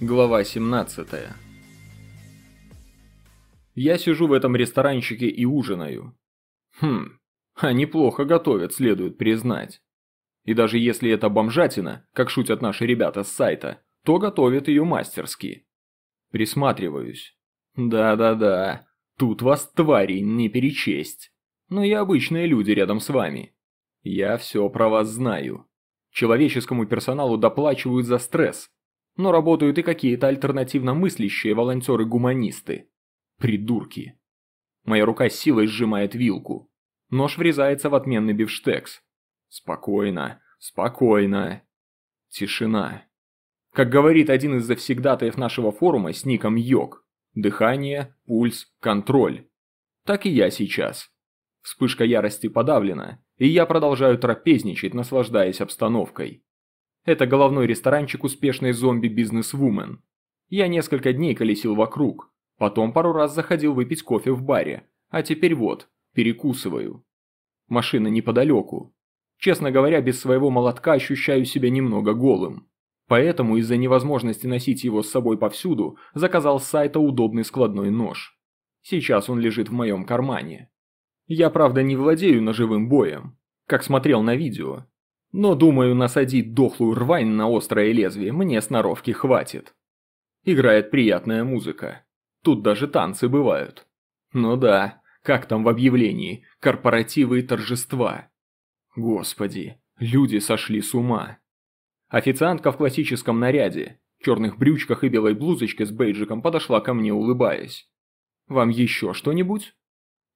Глава 17 Я сижу в этом ресторанчике и ужинаю. Хм, они плохо готовят, следует признать. И даже если это бомжатина, как шутят наши ребята с сайта, то готовят ее мастерски. Присматриваюсь. Да-да-да, тут вас, твари, не перечесть. Но и обычные люди рядом с вами. Я все про вас знаю. Человеческому персоналу доплачивают за стресс, но работают и какие-то альтернативно мыслящие волонтеры-гуманисты. Придурки. Моя рука силой сжимает вилку. Нож врезается в отменный бифштекс. Спокойно, спокойно. Тишина. Как говорит один из завсегдатаев нашего форума с ником Йог. Дыхание, пульс, контроль. Так и я сейчас. Вспышка ярости подавлена, и я продолжаю трапезничать, наслаждаясь обстановкой. Это головной ресторанчик успешной зомби-бизнес-вумен. Я несколько дней колесил вокруг, потом пару раз заходил выпить кофе в баре, а теперь вот, перекусываю. Машина неподалеку. Честно говоря, без своего молотка ощущаю себя немного голым. Поэтому из-за невозможности носить его с собой повсюду, заказал с сайта удобный складной нож. Сейчас он лежит в моем кармане. Я, правда, не владею ножевым боем, как смотрел на видео, но думаю, насадить дохлую рвань на острое лезвие мне сноровки хватит. Играет приятная музыка. Тут даже танцы бывают. Ну да, как там в объявлении, корпоративы и торжества. Господи, люди сошли с ума. Официантка в классическом наряде, черных брючках и белой блузочке с бейджиком подошла ко мне, улыбаясь. «Вам еще что-нибудь?»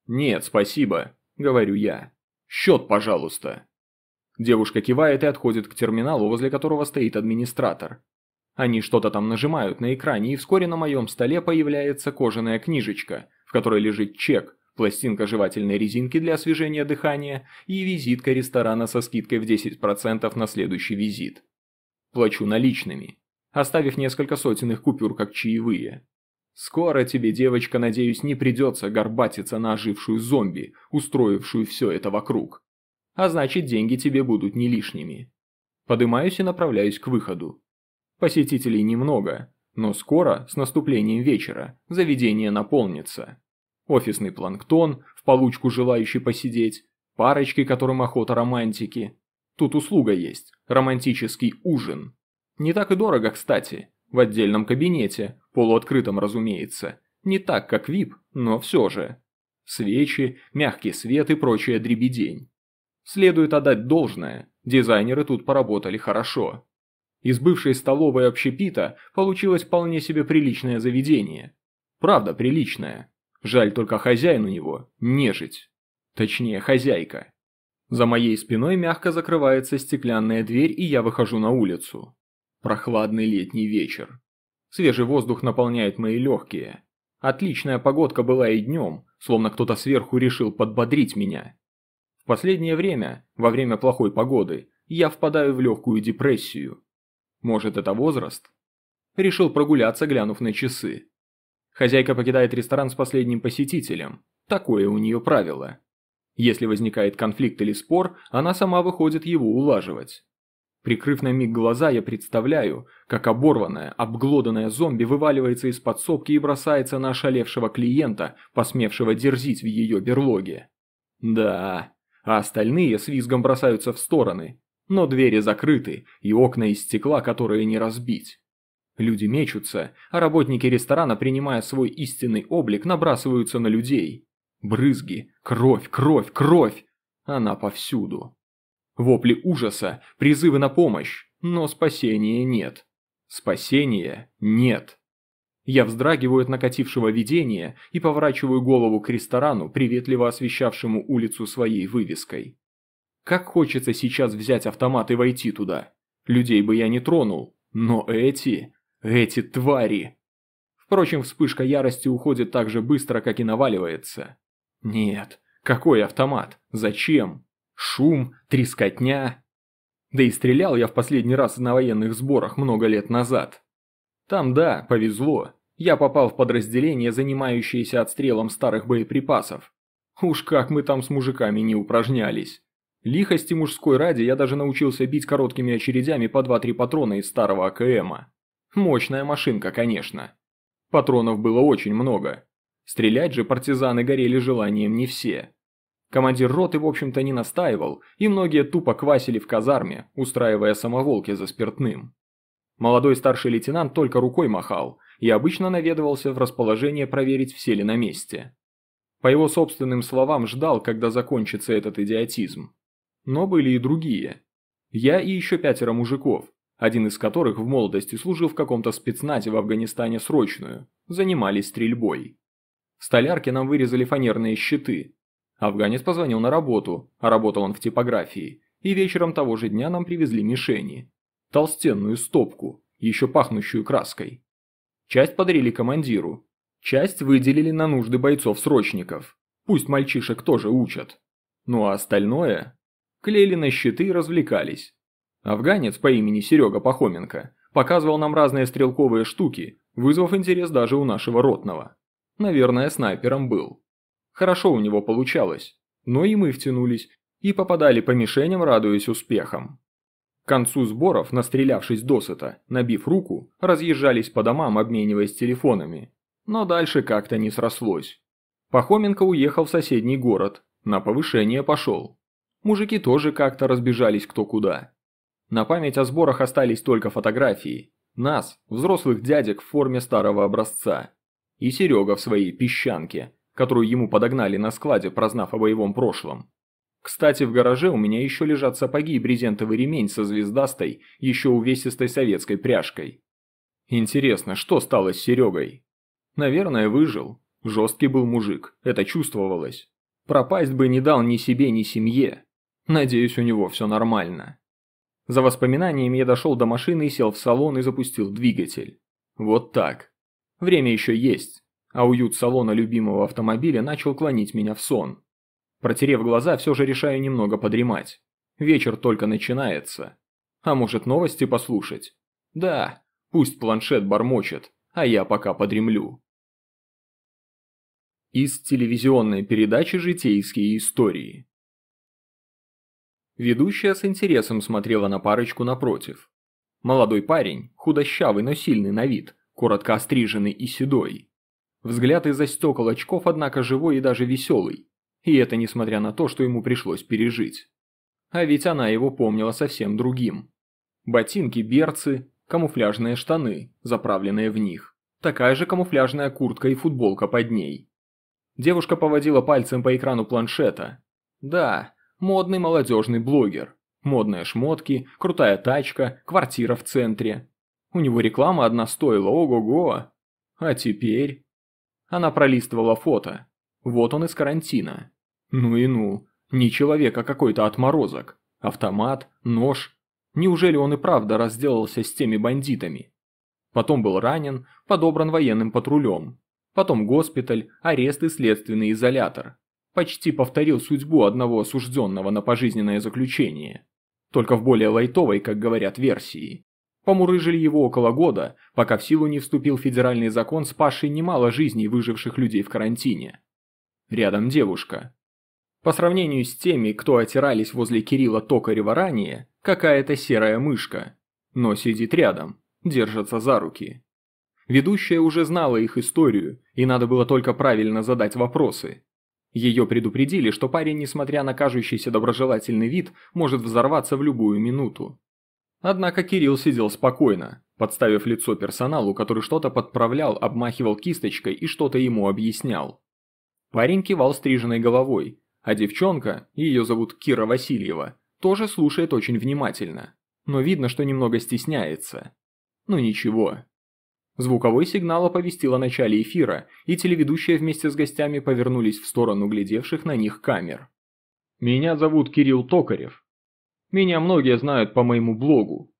«Нет, спасибо», — говорю я. «Счет, пожалуйста». Девушка кивает и отходит к терминалу, возле которого стоит администратор. Они что-то там нажимают на экране, и вскоре на моем столе появляется кожаная книжечка, в которой лежит чек, пластинка жевательной резинки для освежения дыхания и визитка ресторана со скидкой в 10% на следующий визит. Плачу наличными, оставив несколько сотен их купюр как чаевые. Скоро тебе, девочка, надеюсь, не придется горбатиться на ожившую зомби, устроившую все это вокруг а значит деньги тебе будут не лишними. Подымаюсь и направляюсь к выходу. Посетителей немного, но скоро, с наступлением вечера, заведение наполнится. Офисный планктон, в получку желающий посидеть, парочки, которым охота романтики. Тут услуга есть, романтический ужин. Не так и дорого, кстати, в отдельном кабинете, полуоткрытом, разумеется. Не так, как VIP, но все же. Свечи, мягкий свет и прочая дребедень. Следует отдать должное, дизайнеры тут поработали хорошо. Из бывшей столовой общепита получилось вполне себе приличное заведение. Правда, приличное. Жаль только хозяин у него – нежить. Точнее, хозяйка. За моей спиной мягко закрывается стеклянная дверь, и я выхожу на улицу. Прохладный летний вечер. Свежий воздух наполняет мои легкие. Отличная погодка была и днем, словно кто-то сверху решил подбодрить меня. В последнее время, во время плохой погоды, я впадаю в легкую депрессию. Может, это возраст? Решил прогуляться, глянув на часы. Хозяйка покидает ресторан с последним посетителем. Такое у нее правило. Если возникает конфликт или спор, она сама выходит его улаживать. Прикрыв на миг глаза, я представляю, как оборванная, обглоданная зомби вываливается из подсобки и бросается на ошалевшего клиента, посмевшего дерзить в ее берлоге. Да, а остальные с визгом бросаются в стороны. Но двери закрыты, и окна из стекла, которые не разбить. Люди мечутся, а работники ресторана, принимая свой истинный облик, набрасываются на людей. Брызги, кровь, кровь, кровь! Она повсюду. Вопли ужаса, призывы на помощь, но спасения нет. Спасения нет. Я вздрагиваю от накатившего видения и поворачиваю голову к ресторану, приветливо освещавшему улицу своей вывеской. Как хочется сейчас взять автомат и войти туда. Людей бы я не тронул, но эти... эти твари... Впрочем, вспышка ярости уходит так же быстро, как и наваливается. Нет, какой автомат? Зачем? Шум, трескотня. Да и стрелял я в последний раз на военных сборах много лет назад. Там, да, повезло. Я попал в подразделение, занимающееся отстрелом старых боеприпасов. Уж как мы там с мужиками не упражнялись. Лихости мужской ради я даже научился бить короткими очередями по 2-3 патрона из старого АКМа. Мощная машинка, конечно. Патронов было очень много. Стрелять же партизаны горели желанием не все. Командир роты, в общем-то, не настаивал, и многие тупо квасили в казарме, устраивая самоволки за спиртным. Молодой старший лейтенант только рукой махал и обычно наведывался в расположение проверить, все ли на месте. По его собственным словам, ждал, когда закончится этот идиотизм. Но были и другие. Я и еще пятеро мужиков, один из которых в молодости служил в каком-то спецназе в Афганистане срочную, занимались стрельбой. В столярке нам вырезали фанерные щиты. Афганец позвонил на работу, а работал он в типографии, и вечером того же дня нам привезли мишени. Толстенную стопку, еще пахнущую краской. Часть подарили командиру, часть выделили на нужды бойцов-срочников. Пусть мальчишек тоже учат. Ну а остальное? Клеили на щиты и развлекались. Афганец по имени Серега Пахоменко показывал нам разные стрелковые штуки, вызвав интерес даже у нашего ротного. Наверное, снайпером был. Хорошо у него получалось, но и мы втянулись и попадали по мишеням, радуясь успехам. К концу сборов, настрелявшись досыта, набив руку, разъезжались по домам, обмениваясь телефонами. Но дальше как-то не срослось. Пахоменко уехал в соседний город, на повышение пошел. Мужики тоже как-то разбежались кто куда. На память о сборах остались только фотографии. Нас, взрослых дядек в форме старого образца. И Серега в своей песчанке, которую ему подогнали на складе, прознав о боевом прошлом. Кстати, в гараже у меня еще лежат сапоги и брезентовый ремень со звездастой, еще увесистой советской пряжкой. Интересно, что стало с Серегой? Наверное, выжил. Жесткий был мужик, это чувствовалось. Пропасть бы не дал ни себе, ни семье. Надеюсь, у него все нормально. За воспоминаниями я дошел до машины и сел в салон и запустил двигатель. Вот так. Время еще есть, а уют салона любимого автомобиля начал клонить меня в сон. Протерев глаза, все же решаю немного подремать. Вечер только начинается. А может новости послушать? Да, пусть планшет бормочет, а я пока подремлю. Из телевизионной передачи «Житейские истории». Ведущая с интересом смотрела на парочку напротив. Молодой парень, худощавый, но сильный на вид, коротко остриженный и седой. Взгляд из-за стекол очков, однако, живой и даже веселый. И это несмотря на то, что ему пришлось пережить. А ведь она его помнила совсем другим. Ботинки-берцы, камуфляжные штаны, заправленные в них. Такая же камуфляжная куртка и футболка под ней. Девушка поводила пальцем по экрану планшета. Да, модный молодежный блогер. Модные шмотки, крутая тачка, квартира в центре. У него реклама одна стоила, ого-го. А теперь... Она пролистывала фото. Вот он из карантина. Ну и ну, не человек, а какой-то отморозок. Автомат, нож. Неужели он и правда разделался с теми бандитами? Потом был ранен, подобран военным патрулем. Потом госпиталь, арест и следственный изолятор. Почти повторил судьбу одного осужденного на пожизненное заключение. Только в более лайтовой, как говорят, версии. Помурыжили его около года, пока в силу не вступил федеральный закон, спасший немало жизней выживших людей в карантине. Рядом девушка. По сравнению с теми, кто отирались возле Кирилла Токарева ранее, какая-то серая мышка. Но сидит рядом, держатся за руки. Ведущая уже знала их историю, и надо было только правильно задать вопросы. Ее предупредили, что парень, несмотря на кажущийся доброжелательный вид, может взорваться в любую минуту. Однако Кирилл сидел спокойно, подставив лицо персоналу, который что-то подправлял, обмахивал кисточкой и что-то ему объяснял. Парень кивал стриженной головой, а девчонка, ее зовут Кира Васильева, тоже слушает очень внимательно. Но видно, что немного стесняется. Ну ничего. Звуковой сигнал оповестил о начале эфира, и телеведущие вместе с гостями повернулись в сторону глядевших на них камер. «Меня зовут Кирилл Токарев. Меня многие знают по моему блогу.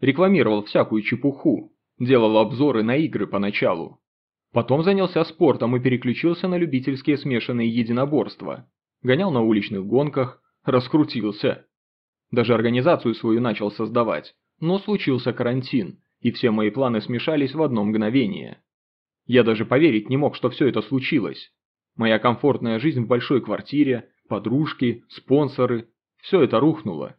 Рекламировал всякую чепуху, делал обзоры на игры поначалу. Потом занялся спортом и переключился на любительские смешанные единоборства гонял на уличных гонках, раскрутился. Даже организацию свою начал создавать, но случился карантин, и все мои планы смешались в одно мгновение. Я даже поверить не мог, что все это случилось. Моя комфортная жизнь в большой квартире, подружки, спонсоры – все это рухнуло.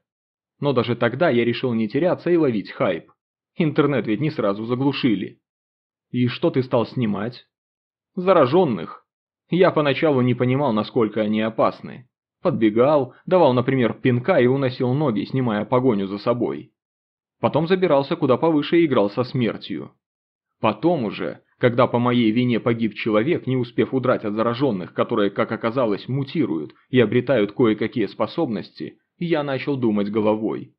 Но даже тогда я решил не теряться и ловить хайп. Интернет ведь не сразу заглушили. И что ты стал снимать? Зараженных. Я поначалу не понимал, насколько они опасны. Подбегал, давал, например, пинка и уносил ноги, снимая погоню за собой. Потом забирался куда повыше и играл со смертью. Потом уже, когда по моей вине погиб человек, не успев удрать от зараженных, которые, как оказалось, мутируют и обретают кое-какие способности, я начал думать головой.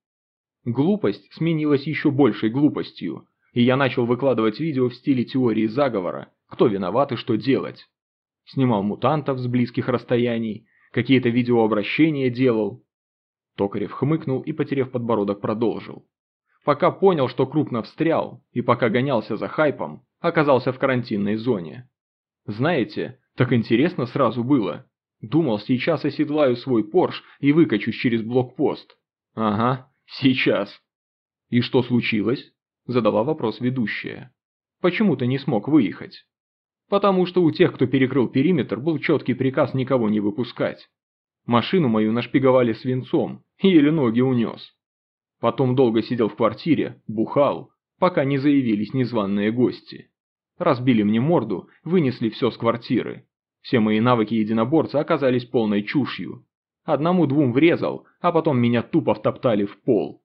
Глупость сменилась еще большей глупостью, и я начал выкладывать видео в стиле теории заговора, кто виноват и что делать. Снимал мутантов с близких расстояний, какие-то видеообращения делал. Токарев хмыкнул и, потеряв подбородок, продолжил. Пока понял, что крупно встрял, и пока гонялся за хайпом, оказался в карантинной зоне. Знаете, так интересно сразу было. Думал, сейчас оседлаю свой Порш и выкачусь через блокпост. Ага, сейчас. И что случилось? Задала вопрос ведущая. Почему ты не смог выехать? Потому что у тех, кто перекрыл периметр, был четкий приказ никого не выпускать. Машину мою нашпиговали свинцом, еле ноги унес. Потом долго сидел в квартире, бухал, пока не заявились незваные гости. Разбили мне морду, вынесли все с квартиры. Все мои навыки единоборца оказались полной чушью. Одному-двум врезал, а потом меня тупо втоптали в пол.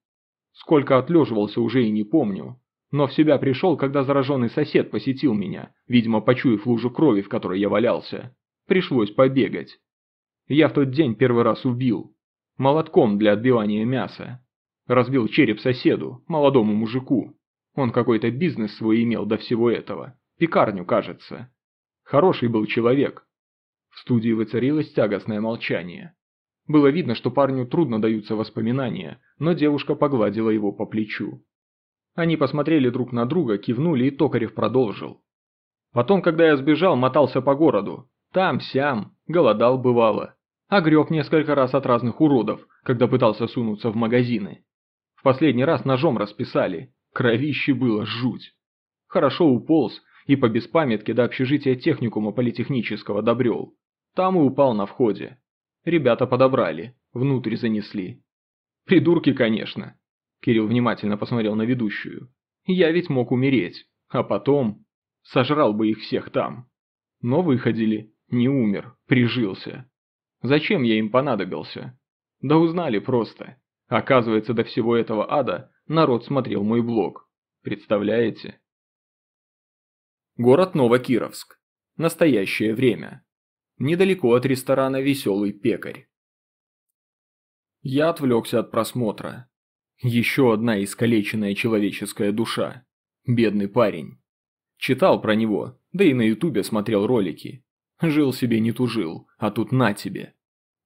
Сколько отлеживался уже и не помню. Но в себя пришел, когда зараженный сосед посетил меня, видимо, почуяв лужу крови, в которой я валялся. Пришлось побегать. Я в тот день первый раз убил. Молотком для отбивания мяса. Разбил череп соседу, молодому мужику. Он какой-то бизнес свой имел до всего этого. Пекарню, кажется. Хороший был человек. В студии воцарилось тягостное молчание. Было видно, что парню трудно даются воспоминания, но девушка погладила его по плечу. Они посмотрели друг на друга, кивнули, и Токарев продолжил. Потом, когда я сбежал, мотался по городу. Там-сям, голодал бывало. Огреб несколько раз от разных уродов, когда пытался сунуться в магазины. В последний раз ножом расписали. Кровище было жуть. Хорошо уполз и по беспамятке до общежития техникума политехнического добрел. Там и упал на входе. Ребята подобрали, внутрь занесли. Придурки, конечно. Кирилл внимательно посмотрел на ведущую. Я ведь мог умереть, а потом... Сожрал бы их всех там. Но выходили, не умер, прижился. Зачем я им понадобился? Да узнали просто. Оказывается, до всего этого ада народ смотрел мой блог. Представляете? Город Новокировск. Настоящее время. Недалеко от ресторана «Веселый пекарь». Я отвлекся от просмотра. Еще одна искалеченная человеческая душа. Бедный парень. Читал про него, да и на ютубе смотрел ролики. Жил себе не тужил, а тут на тебе.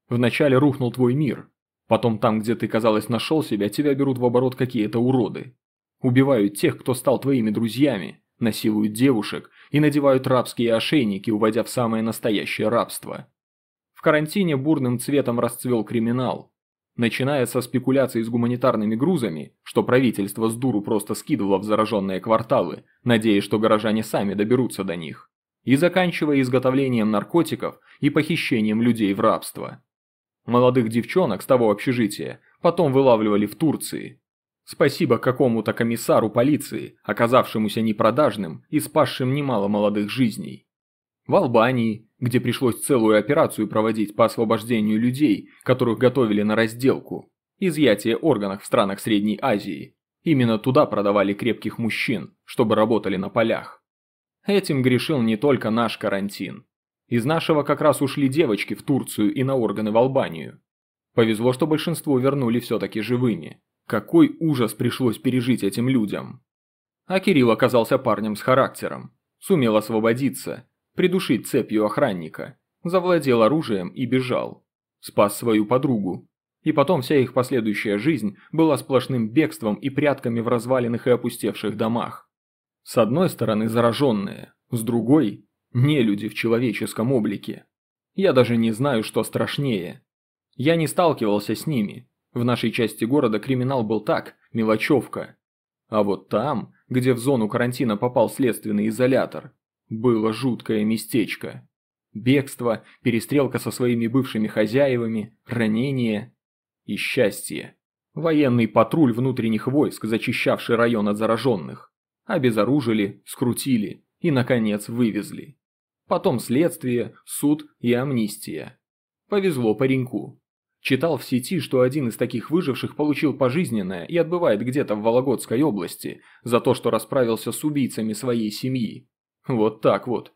Вначале рухнул твой мир, Потом там, где ты, казалось, нашел себя, тебя берут в оборот какие-то уроды. Убивают тех, кто стал твоими друзьями, насилуют девушек и надевают рабские ошейники, уводя в самое настоящее рабство. В карантине бурным цветом расцвел криминал. Начиная со спекуляций с гуманитарными грузами, что правительство с дуру просто скидывало в зараженные кварталы, надеясь, что горожане сами доберутся до них, и заканчивая изготовлением наркотиков и похищением людей в рабство. Молодых девчонок с того общежития потом вылавливали в Турции. Спасибо какому-то комиссару полиции, оказавшемуся непродажным и спасшим немало молодых жизней. В Албании, где пришлось целую операцию проводить по освобождению людей, которых готовили на разделку, изъятие органов в странах Средней Азии, именно туда продавали крепких мужчин, чтобы работали на полях. Этим грешил не только наш карантин. Из нашего как раз ушли девочки в Турцию и на органы в Албанию. Повезло, что большинство вернули все-таки живыми. Какой ужас пришлось пережить этим людям. А Кирилл оказался парнем с характером. Сумел освободиться, придушить цепью охранника, завладел оружием и бежал. Спас свою подругу. И потом вся их последующая жизнь была сплошным бегством и прятками в разваленных и опустевших домах. С одной стороны зараженные, с другой не люди в человеческом облике. Я даже не знаю, что страшнее. Я не сталкивался с ними. В нашей части города криминал был так, мелочевка. А вот там, где в зону карантина попал следственный изолятор, было жуткое местечко. Бегство, перестрелка со своими бывшими хозяевами, ранение и счастье. Военный патруль внутренних войск, зачищавший район от зараженных. Обезоружили, скрутили и, наконец, вывезли. Потом следствие, суд и амнистия. Повезло пареньку. Читал в сети, что один из таких выживших получил пожизненное и отбывает где-то в Вологодской области за то, что расправился с убийцами своей семьи. Вот так вот.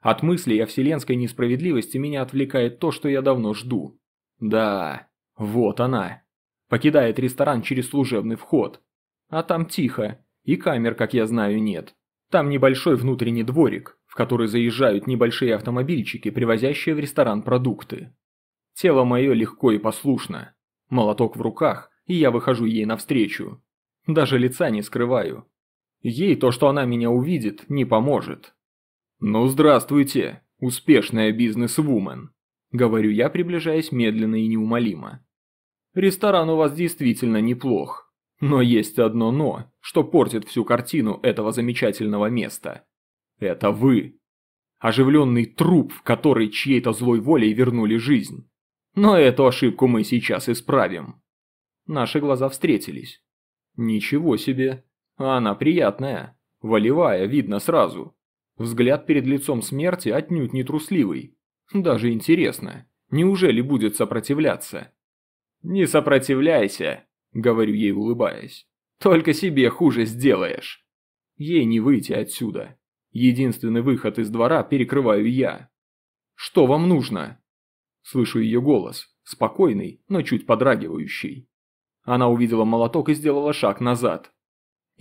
От мыслей о вселенской несправедливости меня отвлекает то, что я давно жду. Да, вот она. Покидает ресторан через служебный вход. А там тихо, и камер, как я знаю, нет. Там небольшой внутренний дворик, в который заезжают небольшие автомобильчики, привозящие в ресторан продукты. Тело мое легко и послушно. Молоток в руках, и я выхожу ей навстречу. Даже лица не скрываю. Ей то, что она меня увидит, не поможет. «Ну, здравствуйте, успешная бизнес-вумен», – говорю я, приближаясь медленно и неумолимо. «Ресторан у вас действительно неплох, но есть одно «но», что портит всю картину этого замечательного места. Это вы. Оживленный труп, в который чьей-то злой волей вернули жизнь. Но эту ошибку мы сейчас исправим. Наши глаза встретились. Ничего себе. А она приятная. Волевая, видно сразу. Взгляд перед лицом смерти отнюдь не трусливый. Даже интересно, неужели будет сопротивляться? «Не сопротивляйся», — говорю ей, улыбаясь. «Только себе хуже сделаешь». Ей не выйти отсюда. Единственный выход из двора перекрываю я. «Что вам нужно?» Слышу ее голос, спокойный, но чуть подрагивающий. Она увидела молоток и сделала шаг назад.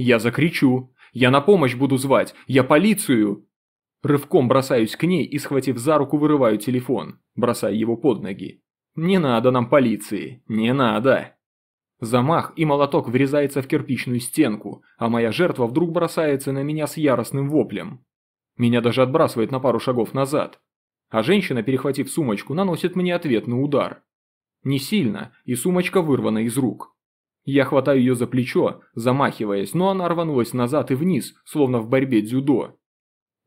«Я закричу! Я на помощь буду звать! Я полицию!» Рывком бросаюсь к ней и, схватив за руку, вырываю телефон, бросая его под ноги. «Не надо нам полиции! Не надо!» Замах и молоток врезается в кирпичную стенку, а моя жертва вдруг бросается на меня с яростным воплем. Меня даже отбрасывает на пару шагов назад а женщина, перехватив сумочку, наносит мне ответный удар. Не сильно, и сумочка вырвана из рук. Я хватаю ее за плечо, замахиваясь, но она рванулась назад и вниз, словно в борьбе дзюдо.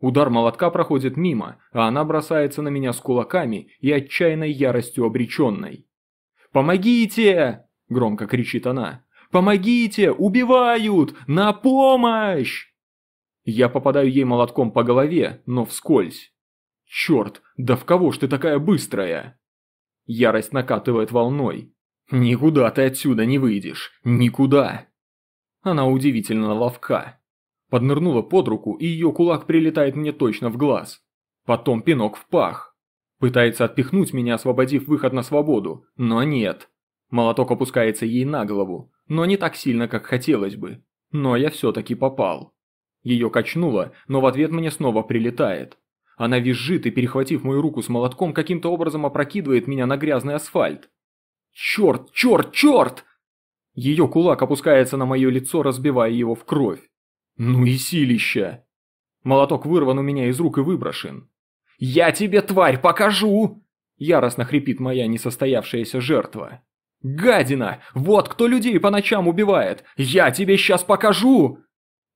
Удар молотка проходит мимо, а она бросается на меня с кулаками и отчаянной яростью обреченной. «Помогите!» – громко кричит она. «Помогите! Убивают! На помощь!» Я попадаю ей молотком по голове, но вскользь. Черт, да в кого ж ты такая быстрая? Ярость накатывает волной. Никуда ты отсюда не выйдешь. Никуда. Она удивительно ловка. Поднырнула под руку, и ее кулак прилетает мне точно в глаз. Потом пинок в пах. Пытается отпихнуть меня, освободив выход на свободу, но нет. Молоток опускается ей на голову, но не так сильно, как хотелось бы. Но я все-таки попал. Ее качнуло, но в ответ мне снова прилетает. Она визжит и, перехватив мою руку с молотком, каким-то образом опрокидывает меня на грязный асфальт. «Черт, черт, черт!» Ее кулак опускается на мое лицо, разбивая его в кровь. «Ну и силища!» Молоток вырван у меня из рук и выброшен. «Я тебе, тварь, покажу!» Яростно хрипит моя несостоявшаяся жертва. «Гадина! Вот кто людей по ночам убивает! Я тебе сейчас покажу!»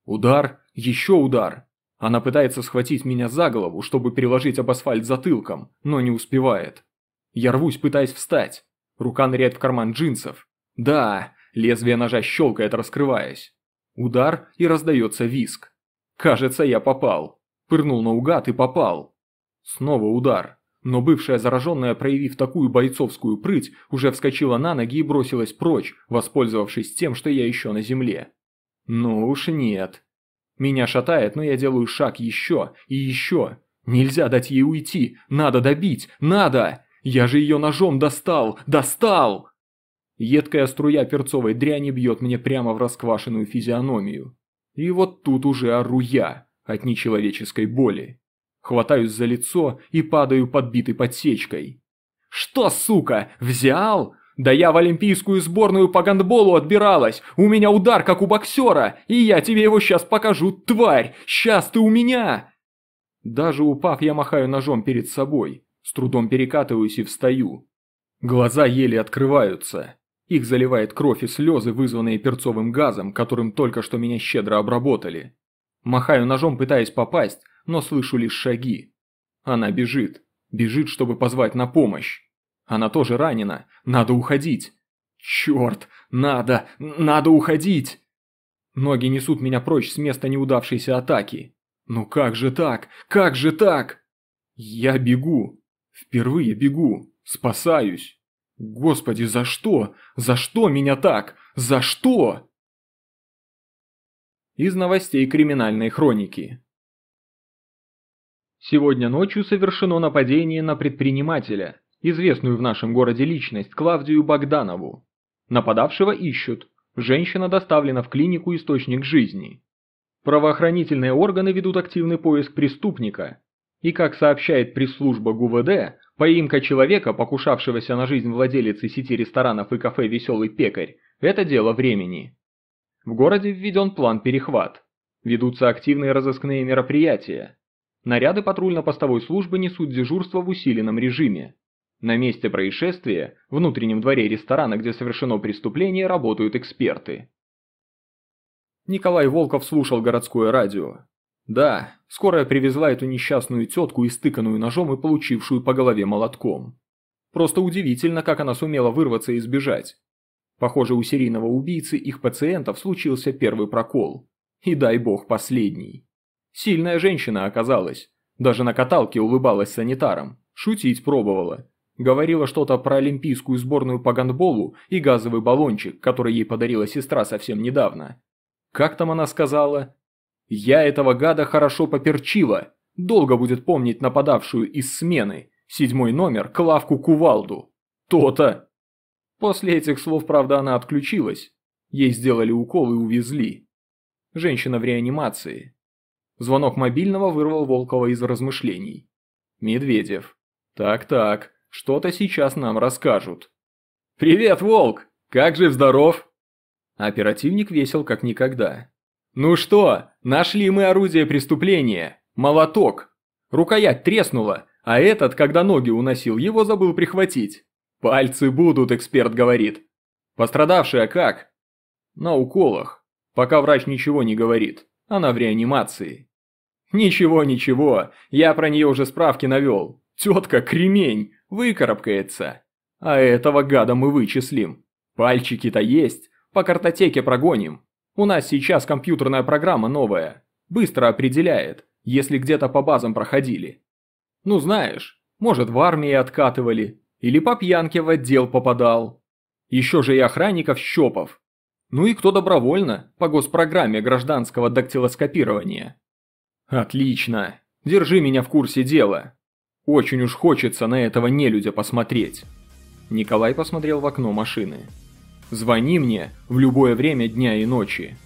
Удар, еще удар. Она пытается схватить меня за голову, чтобы переложить об асфальт затылком, но не успевает. Я рвусь, пытаясь встать. Рука ныряет в карман джинсов. Да, лезвие ножа щелкает, раскрываясь. Удар и раздается виск. Кажется, я попал. Пырнул наугад и попал. Снова удар. Но бывшая зараженная, проявив такую бойцовскую прыть, уже вскочила на ноги и бросилась прочь, воспользовавшись тем, что я еще на земле. Ну уж нет. Меня шатает, но я делаю шаг еще и еще. Нельзя дать ей уйти, надо добить, надо! Я же ее ножом достал, достал! Едкая струя перцовой дряни бьет мне прямо в расквашенную физиономию. И вот тут уже ору я от нечеловеческой боли. Хватаюсь за лицо и падаю подбитой подсечкой. «Что, сука, взял? Да я в олимпийскую сборную по гандболу отбиралась, у меня удар как у боксера, и я тебе его сейчас покажу, тварь, сейчас ты у меня!» Даже упав, я махаю ножом перед собой, с трудом перекатываюсь и встаю. Глаза еле открываются. Их заливает кровь и слезы, вызванные перцовым газом, которым только что меня щедро обработали. Махаю ножом, пытаясь попасть, но слышу лишь шаги. Она бежит. Бежит, чтобы позвать на помощь. Она тоже ранена. Надо уходить. Черт, надо, надо уходить! Ноги несут меня прочь с места неудавшейся атаки. Ну как же так? Как же так? Я бегу. Впервые бегу. Спасаюсь. Господи, за что? За что меня так? За что? Из новостей криминальной хроники. Сегодня ночью совершено нападение на предпринимателя, известную в нашем городе личность Клавдию Богданову. Нападавшего ищут. Женщина доставлена в клинику «Источник жизни». Правоохранительные органы ведут активный поиск преступника. И как сообщает пресс-служба ГУВД, поимка человека, покушавшегося на жизнь владелицы сети ресторанов и кафе «Веселый пекарь», это дело времени. В городе введен план «Перехват». Ведутся активные разыскные мероприятия. Наряды патрульно-постовой службы несут дежурство в усиленном режиме. На месте происшествия, внутреннем дворе ресторана, где совершено преступление, работают эксперты. Николай Волков слушал городское радио. Да, скорая привезла эту несчастную тетку, истыканную ножом и получившую по голове молотком. Просто удивительно, как она сумела вырваться и сбежать. Похоже, у серийного убийцы их пациентов случился первый прокол. И дай бог последний. Сильная женщина оказалась. Даже на каталке улыбалась санитарам. Шутить пробовала. Говорила что-то про олимпийскую сборную по гандболу и газовый баллончик, который ей подарила сестра совсем недавно. Как там она сказала? «Я этого гада хорошо поперчила. Долго будет помнить нападавшую из смены. Седьмой номер, Клавку Кувалду. То-то!» После этих слов, правда, она отключилась. Ей сделали укол и увезли. Женщина в реанимации. Звонок мобильного вырвал Волкова из размышлений. Медведев. Так-так, что-то сейчас нам расскажут. «Привет, Волк! Как жив здоров?» Оперативник весел как никогда. «Ну что, нашли мы орудие преступления. Молоток. Рукоять треснула, а этот, когда ноги уносил, его забыл прихватить. Пальцы будут, эксперт говорит. Пострадавшая как?» «На уколах. Пока врач ничего не говорит. Она в реанимации». «Ничего, ничего, я про нее уже справки навел. Тетка кремень, выкарабкается. А этого гада мы вычислим. Пальчики-то есть, по картотеке прогоним. У нас сейчас компьютерная программа новая. Быстро определяет, если где-то по базам проходили. Ну знаешь, может в армии откатывали, или по пьянке в отдел попадал. Еще же и охранников щопов. Ну и кто добровольно, по госпрограмме гражданского дактилоскопирования. Отлично, держи меня в курсе дела. Очень уж хочется на этого нелюдя посмотреть. Николай посмотрел в окно машины. «Звони мне в любое время дня и ночи».